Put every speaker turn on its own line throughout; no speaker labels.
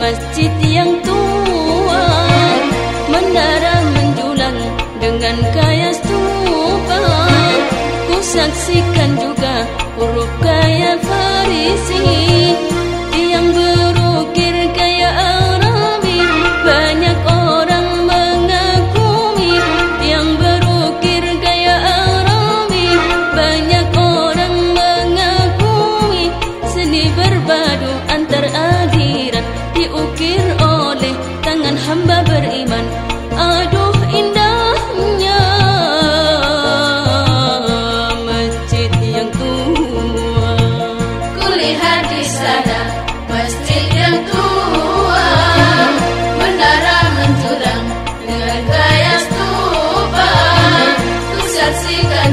masjid yang tua Menara menjulang dengan kaya stupa. Ku saksikan juga huruf kaya farisi.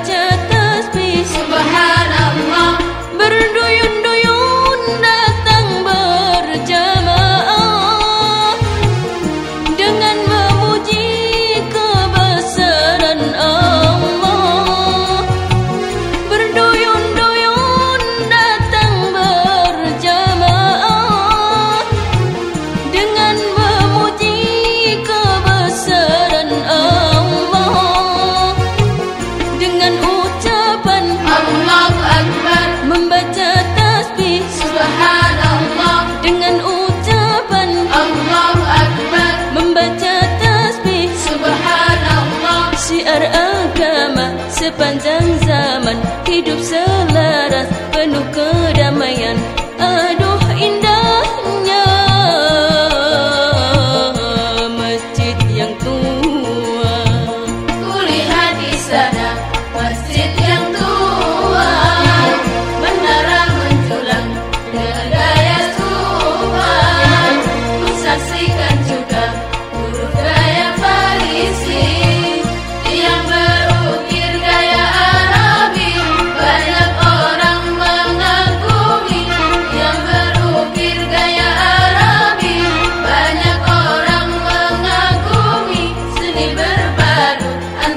membaca tasbih
Subhanallah.
Berduyun sepanjang zaman hidup selaras.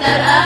benar